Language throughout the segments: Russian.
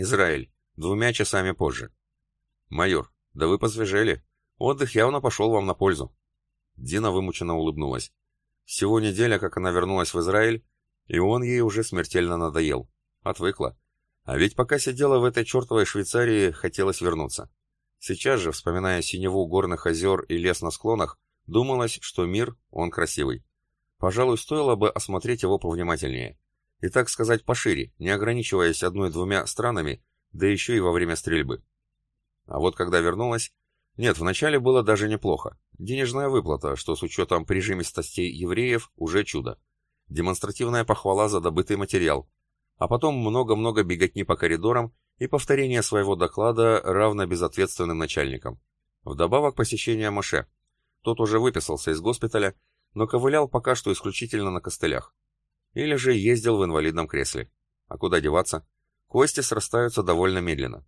Израиль. Двумя часами позже. Майор, да вы посвежели. Отдых явно пошел вам на пользу. Дина вымученно улыбнулась. Всего неделя, как она вернулась в Израиль, и он ей уже смертельно надоел. Отвыкла. А ведь пока сидела в этой чертовой Швейцарии, хотелось вернуться. Сейчас же, вспоминая синеву горных озер и лес на склонах, думалось, что мир, он красивый. Пожалуй, стоило бы осмотреть его повнимательнее. И так сказать пошире, не ограничиваясь одной-двумя странами, да еще и во время стрельбы. А вот когда вернулась... Нет, вначале было даже неплохо. Денежная выплата, что с учетом прижимистостей евреев, уже чудо. Демонстративная похвала за добытый материал. А потом много-много беготни по коридорам и повторение своего доклада равно безответственным начальникам. Вдобавок посещение Маше. Тот уже выписался из госпиталя, но ковылял пока что исключительно на костылях. Или же ездил в инвалидном кресле. А куда деваться? Кости срастаются довольно медленно.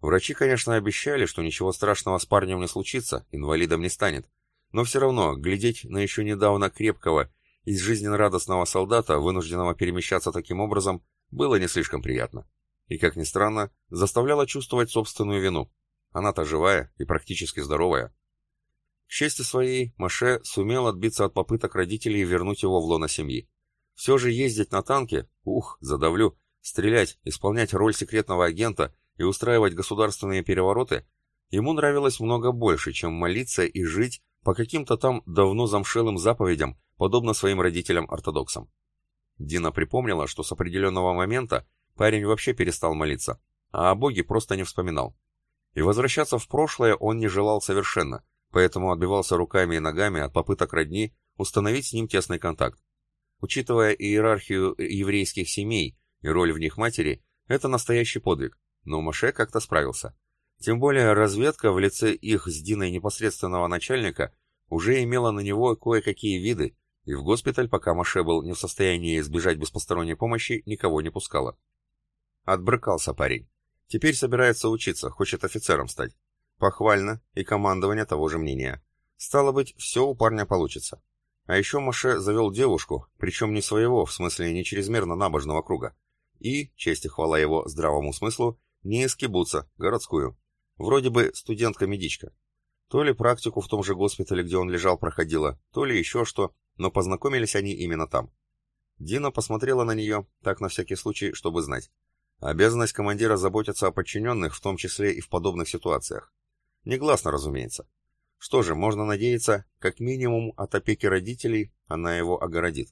Врачи, конечно, обещали, что ничего страшного с парнем не случится, инвалидом не станет. Но все равно, глядеть на еще недавно крепкого и жизнерадостного солдата, вынужденного перемещаться таким образом, было не слишком приятно. И, как ни странно, заставляло чувствовать собственную вину. Она-то живая и практически здоровая. К чести своей, Маше сумел отбиться от попыток родителей вернуть его в лоно семьи. Все же ездить на танке, ух, задавлю, стрелять, исполнять роль секретного агента и устраивать государственные перевороты, ему нравилось много больше, чем молиться и жить по каким-то там давно замшелым заповедям, подобно своим родителям-ортодоксам. Дина припомнила, что с определенного момента парень вообще перестал молиться, а о Боге просто не вспоминал. И возвращаться в прошлое он не желал совершенно, поэтому отбивался руками и ногами от попыток родни установить с ним тесный контакт. Учитывая иерархию еврейских семей и роль в них матери, это настоящий подвиг, но Маше как-то справился. Тем более разведка в лице их с Диной непосредственного начальника уже имела на него кое-какие виды, и в госпиталь, пока Маше был не в состоянии избежать без посторонней помощи, никого не пускала. Отбрыкался парень. Теперь собирается учиться, хочет офицером стать. Похвально, и командование того же мнения. Стало быть, все у парня получится. А еще Маше завел девушку, причем не своего, в смысле не чрезмерно набожного круга. И, честь и хвала его здравому смыслу, не из кибуца, городскую. Вроде бы студентка-медичка. То ли практику в том же госпитале, где он лежал, проходила, то ли еще что, но познакомились они именно там. Дина посмотрела на нее, так на всякий случай, чтобы знать. Обязанность командира заботиться о подчиненных, в том числе и в подобных ситуациях. Негласно, разумеется. Что же, можно надеяться, как минимум от опеки родителей она его огородит.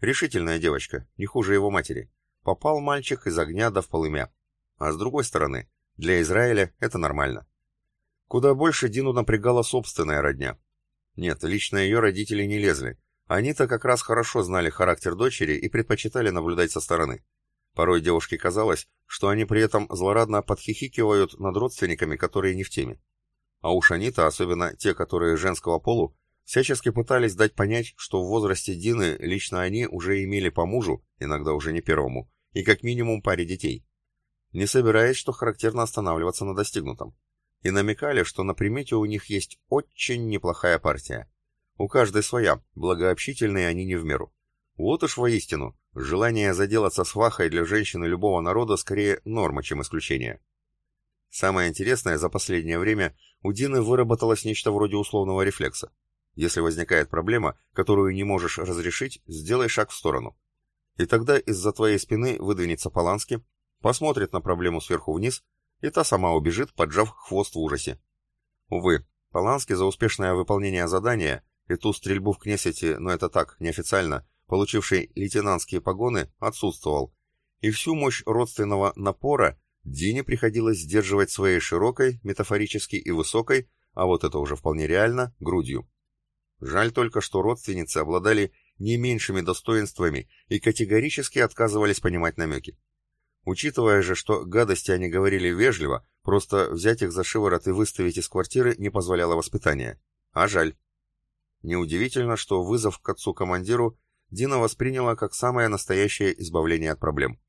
Решительная девочка, не хуже его матери. Попал мальчик из огня до в полымя. А с другой стороны, для Израиля это нормально. Куда больше Дину напрягала собственная родня. Нет, лично ее родители не лезли. Они-то как раз хорошо знали характер дочери и предпочитали наблюдать со стороны. Порой девушке казалось, что они при этом злорадно подхихикивают над родственниками, которые не в теме. А уж они-то, особенно те, которые женского полу, всячески пытались дать понять, что в возрасте Дины лично они уже имели по мужу, иногда уже не первому, и как минимум паре детей не собираясь, что характерно останавливаться на достигнутом. И намекали, что на примете у них есть очень неплохая партия. У каждой своя, благообщительные они не в меру. Вот уж воистину, желание заделаться свахой для женщины любого народа скорее норма, чем исключение. Самое интересное, за последнее время у Дины выработалось нечто вроде условного рефлекса. Если возникает проблема, которую не можешь разрешить, сделай шаг в сторону. И тогда из-за твоей спины выдвинется Полански, посмотрит на проблему сверху вниз, и та сама убежит, поджав хвост в ужасе. Увы, Поланский за успешное выполнение задания и ту стрельбу в Кнессете, но это так, неофициально, получивший лейтенантские погоны, отсутствовал, и всю мощь родственного напора Дине приходилось сдерживать своей широкой, метафорически и высокой, а вот это уже вполне реально, грудью. Жаль только, что родственницы обладали не меньшими достоинствами и категорически отказывались понимать намеки. Учитывая же, что гадости они говорили вежливо, просто взять их за шиворот и выставить из квартиры не позволяло воспитание. А жаль. Неудивительно, что вызов к отцу-командиру Дина восприняла как самое настоящее избавление от проблем.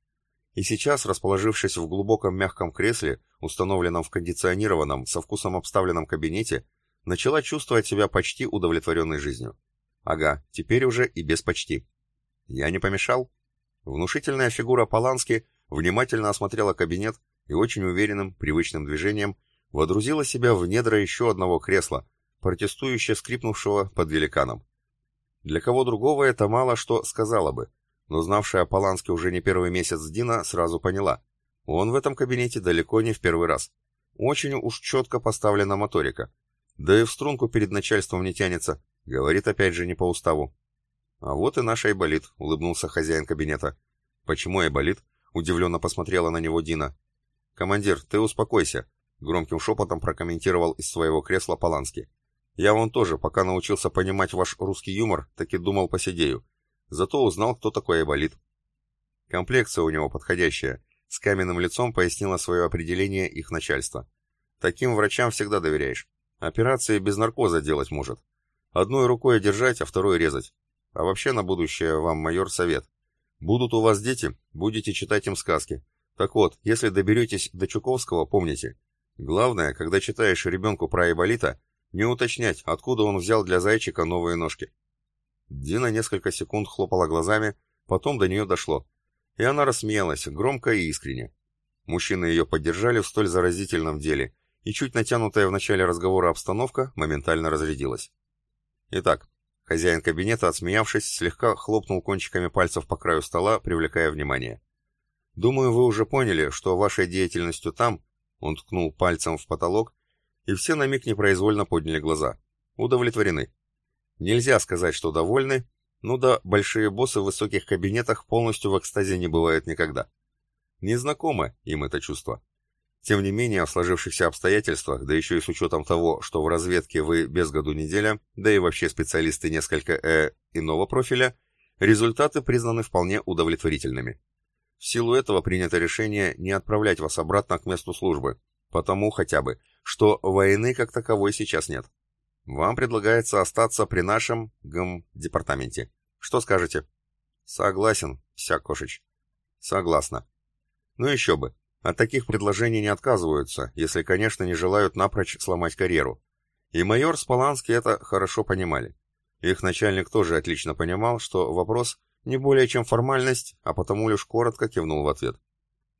И сейчас, расположившись в глубоком мягком кресле, установленном в кондиционированном, со вкусом обставленном кабинете, начала чувствовать себя почти удовлетворенной жизнью. Ага, теперь уже и без почти. Я не помешал? Внушительная фигура Полански внимательно осмотрела кабинет и очень уверенным, привычным движением водрузила себя в недра еще одного кресла, протестующе скрипнувшего под великаном. Для кого другого это мало что сказала бы, но знавшая Полански уже не первый месяц Дина сразу поняла. Он в этом кабинете далеко не в первый раз. Очень уж четко поставлена моторика. Да и в струнку перед начальством не тянется, говорит опять же не по уставу. А вот и наш Айболит, улыбнулся хозяин кабинета. Почему Айболит? Удивленно посмотрела на него Дина. «Командир, ты успокойся», — громким шепотом прокомментировал из своего кресла Полански. «Я вон тоже, пока научился понимать ваш русский юмор, так и думал посидею. Зато узнал, кто такой Айболит». Комплекция у него подходящая, с каменным лицом пояснило свое определение их начальство. Таким врачам всегда доверяешь. Операции без наркоза делать может. Одной рукой держать, а второй резать. А вообще на будущее вам, майор, совет. Будут у вас дети, будете читать им сказки. Так вот, если доберетесь до Чуковского, помните. Главное, когда читаешь ребенку про Айболита, не уточнять, откуда он взял для зайчика новые ножки. Дина несколько секунд хлопала глазами, потом до нее дошло. И она рассмеялась, громко и искренне. Мужчины ее поддержали в столь заразительном деле, и чуть натянутая в начале разговора обстановка моментально разрядилась. Итак, хозяин кабинета, отсмеявшись, слегка хлопнул кончиками пальцев по краю стола, привлекая внимание. Думаю, вы уже поняли, что вашей деятельностью там, он ткнул пальцем в потолок, и все на миг непроизвольно подняли глаза. Удовлетворены. Нельзя сказать, что довольны, ну да, большие боссы в высоких кабинетах полностью в экстазе не бывают никогда. Незнакомо им это чувство. Тем не менее, в сложившихся обстоятельствах, да еще и с учетом того, что в разведке вы без году неделя, да и вообще специалисты несколько э иного профиля, результаты признаны вполне удовлетворительными. В силу этого принято решение не отправлять вас обратно к месту службы, потому хотя бы, что войны как таковой сейчас нет. Вам предлагается остаться при нашем, гм, департаменте. Что скажете? Согласен, вся кошеч. Согласна. Ну еще бы. От таких предложений не отказываются, если, конечно, не желают напрочь сломать карьеру. И майор Спаланский это хорошо понимали. Их начальник тоже отлично понимал, что вопрос не более чем формальность, а потому лишь коротко кивнул в ответ.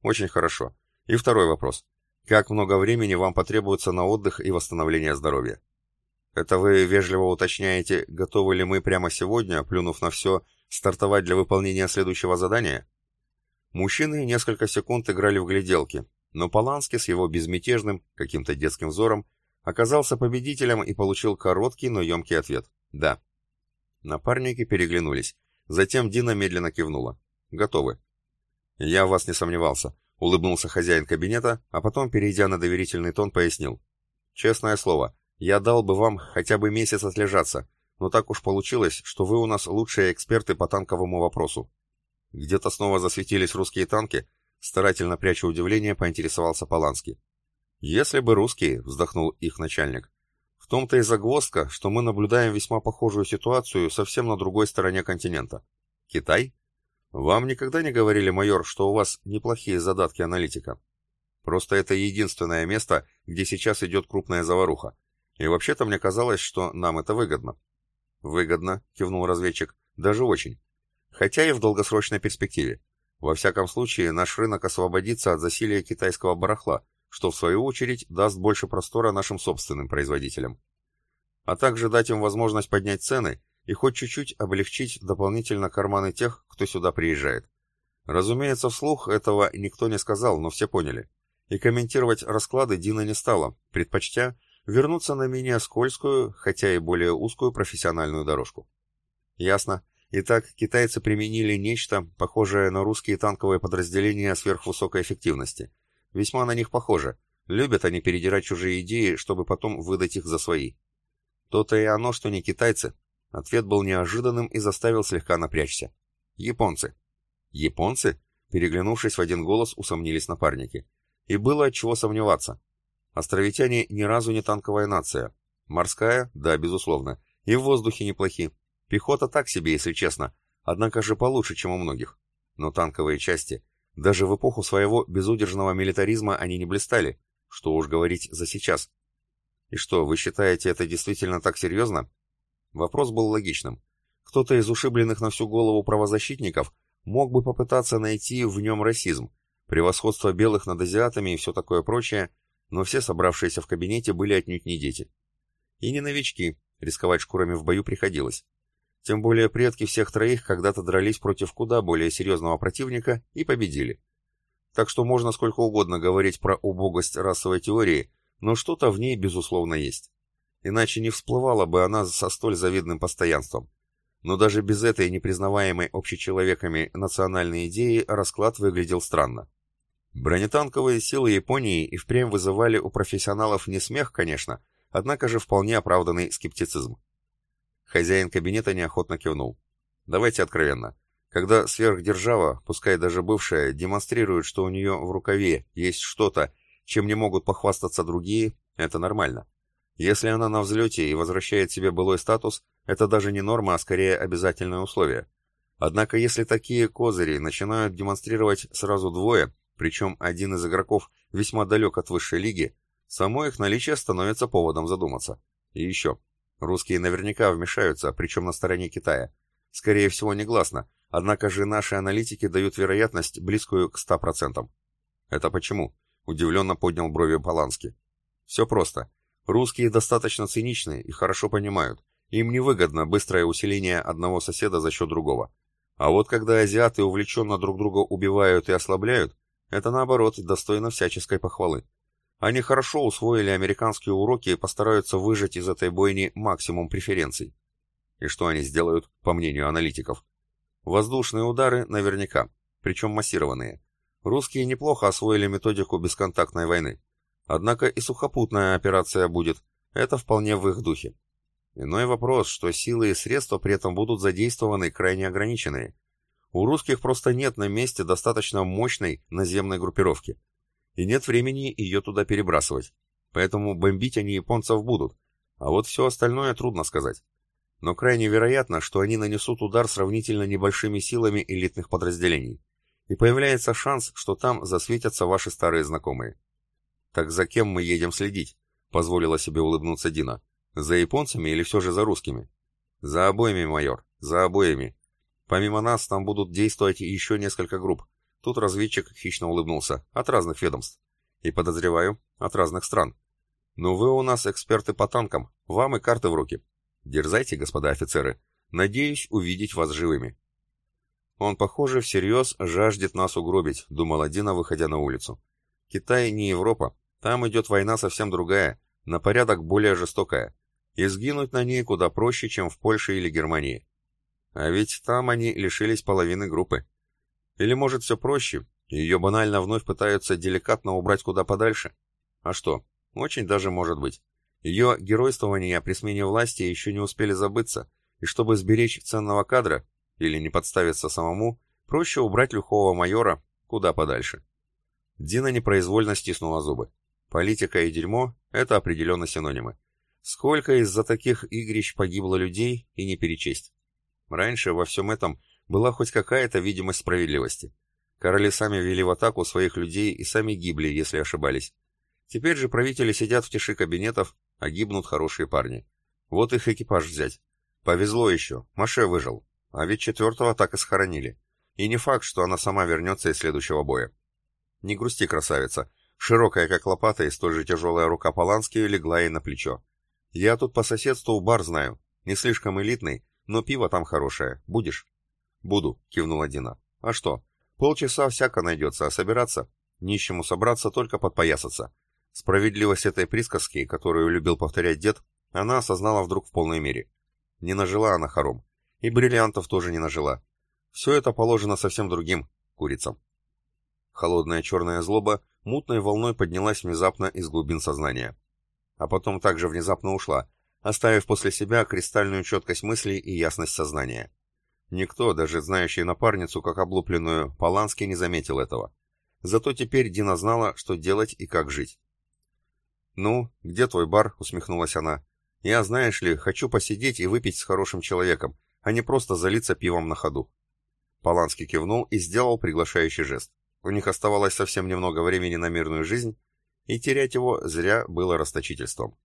Очень хорошо. И второй вопрос. Как много времени вам потребуется на отдых и восстановление здоровья? Это вы вежливо уточняете, готовы ли мы прямо сегодня, плюнув на все, стартовать для выполнения следующего задания? Мужчины несколько секунд играли в гляделки, но Поланский с его безмятежным, каким-то детским взором, оказался победителем и получил короткий, но емкий ответ «да». Напарники переглянулись. Затем Дина медленно кивнула. «Готовы». «Я в вас не сомневался», — улыбнулся хозяин кабинета, а потом, перейдя на доверительный тон, пояснил. «Честное слово, я дал бы вам хотя бы месяц отлежаться, но так уж получилось, что вы у нас лучшие эксперты по танковому вопросу». Где-то снова засветились русские танки, старательно пряча удивление, поинтересовался Поланский. «Если бы русские», — вздохнул их начальник. В том-то и загвоздка, что мы наблюдаем весьма похожую ситуацию совсем на другой стороне континента. Китай? Вам никогда не говорили, майор, что у вас неплохие задатки аналитика? Просто это единственное место, где сейчас идет крупная заваруха. И вообще-то мне казалось, что нам это выгодно. Выгодно, кивнул разведчик, даже очень. Хотя и в долгосрочной перспективе. Во всяком случае, наш рынок освободится от засилия китайского барахла, что в свою очередь даст больше простора нашим собственным производителям. А также дать им возможность поднять цены и хоть чуть-чуть облегчить дополнительно карманы тех, кто сюда приезжает. Разумеется, вслух этого никто не сказал, но все поняли. И комментировать расклады Дина не стала, предпочтя вернуться на менее скользкую, хотя и более узкую профессиональную дорожку. Ясно. Итак, китайцы применили нечто, похожее на русские танковые подразделения сверхвысокой эффективности – Весьма на них похоже. Любят они передирать чужие идеи, чтобы потом выдать их за свои. То-то и оно, что не китайцы. Ответ был неожиданным и заставил слегка напрячься. Японцы. Японцы? Переглянувшись в один голос, усомнились напарники. И было от чего сомневаться. Островитяне ни разу не танковая нация. Морская, да, безусловно. И в воздухе неплохи. Пехота так себе, если честно. Однако же получше, чем у многих. Но танковые части даже в эпоху своего безудержного милитаризма они не блистали, что уж говорить за сейчас. И что, вы считаете это действительно так серьезно? Вопрос был логичным. Кто-то из ушибленных на всю голову правозащитников мог бы попытаться найти в нем расизм, превосходство белых над азиатами и все такое прочее, но все собравшиеся в кабинете были отнюдь не дети. И не новички, рисковать шкурами в бою приходилось. Тем более предки всех троих когда-то дрались против куда более серьезного противника и победили. Так что можно сколько угодно говорить про убогость расовой теории, но что-то в ней безусловно есть. Иначе не всплывала бы она со столь завидным постоянством. Но даже без этой непризнаваемой общечеловеками национальной идеи расклад выглядел странно. Бронетанковые силы Японии и впрямь вызывали у профессионалов не смех, конечно, однако же вполне оправданный скептицизм. Хозяин кабинета неохотно кивнул. Давайте откровенно. Когда сверхдержава, пускай даже бывшая, демонстрирует, что у нее в рукаве есть что-то, чем не могут похвастаться другие, это нормально. Если она на взлете и возвращает себе былой статус, это даже не норма, а скорее обязательное условие. Однако если такие козыри начинают демонстрировать сразу двое, причем один из игроков весьма далек от высшей лиги, само их наличие становится поводом задуматься. И еще. Русские наверняка вмешаются, причем на стороне Китая. Скорее всего, негласно, однако же наши аналитики дают вероятность, близкую к 100%. Это почему? Удивленно поднял брови Полански. Все просто. Русские достаточно циничны и хорошо понимают. Им невыгодно быстрое усиление одного соседа за счет другого. А вот когда азиаты увлеченно друг друга убивают и ослабляют, это наоборот достойно всяческой похвалы. Они хорошо усвоили американские уроки и постараются выжать из этой бойни максимум преференций. И что они сделают, по мнению аналитиков? Воздушные удары наверняка, причем массированные. Русские неплохо освоили методику бесконтактной войны. Однако и сухопутная операция будет, это вполне в их духе. Иной вопрос, что силы и средства при этом будут задействованы крайне ограниченные. У русских просто нет на месте достаточно мощной наземной группировки и нет времени ее туда перебрасывать. Поэтому бомбить они японцев будут, а вот все остальное трудно сказать. Но крайне вероятно, что они нанесут удар сравнительно небольшими силами элитных подразделений. И появляется шанс, что там засветятся ваши старые знакомые. «Так за кем мы едем следить?» — позволила себе улыбнуться Дина. «За японцами или все же за русскими?» «За обоими, майор, за обоими. Помимо нас там будут действовать еще несколько групп. Тут разведчик хищно улыбнулся. От разных ведомств. И, подозреваю, от разных стран. Но вы у нас эксперты по танкам. Вам и карты в руки. Дерзайте, господа офицеры. Надеюсь увидеть вас живыми. Он, похоже, всерьез жаждет нас угробить, думал Дина, выходя на улицу. Китай не Европа. Там идет война совсем другая, на порядок более жестокая. И сгинуть на ней куда проще, чем в Польше или Германии. А ведь там они лишились половины группы. Или, может, все проще, ее банально вновь пытаются деликатно убрать куда подальше? А что, очень даже может быть. Ее геройствования при смене власти еще не успели забыться, и чтобы сберечь ценного кадра, или не подставиться самому, проще убрать лихого майора куда подальше. Дина непроизвольно стиснула зубы. Политика и дерьмо — это определенно синонимы. Сколько из-за таких игрищ погибло людей и не перечесть. Раньше во всем этом была хоть какая-то видимость справедливости. Короли сами вели в атаку своих людей и сами гибли, если ошибались. Теперь же правители сидят в тиши кабинетов, а гибнут хорошие парни. Вот их экипаж взять. Повезло еще, Маше выжил. А ведь четвертого так и схоронили. И не факт, что она сама вернется из следующего боя. Не грусти, красавица. Широкая, как лопата, и столь же тяжелая рука Полански легла ей на плечо. Я тут по соседству бар знаю. Не слишком элитный, но пиво там хорошее. Будешь? «Буду», — кивнула Дина. «А что? Полчаса всяко найдется, а собираться? Нищему собраться, только подпоясаться». Справедливость этой присказки, которую любил повторять дед, она осознала вдруг в полной мере. Не нажила она хором. И бриллиантов тоже не нажила. Все это положено совсем другим курицам. Холодная черная злоба мутной волной поднялась внезапно из глубин сознания. А потом также внезапно ушла, оставив после себя кристальную четкость мыслей и ясность сознания. Никто, даже знающий напарницу как облупленную, Полански не заметил этого. Зато теперь Дина знала, что делать и как жить. «Ну, где твой бар?» — усмехнулась она. «Я, знаешь ли, хочу посидеть и выпить с хорошим человеком, а не просто залиться пивом на ходу». Поланский кивнул и сделал приглашающий жест. У них оставалось совсем немного времени на мирную жизнь, и терять его зря было расточительством.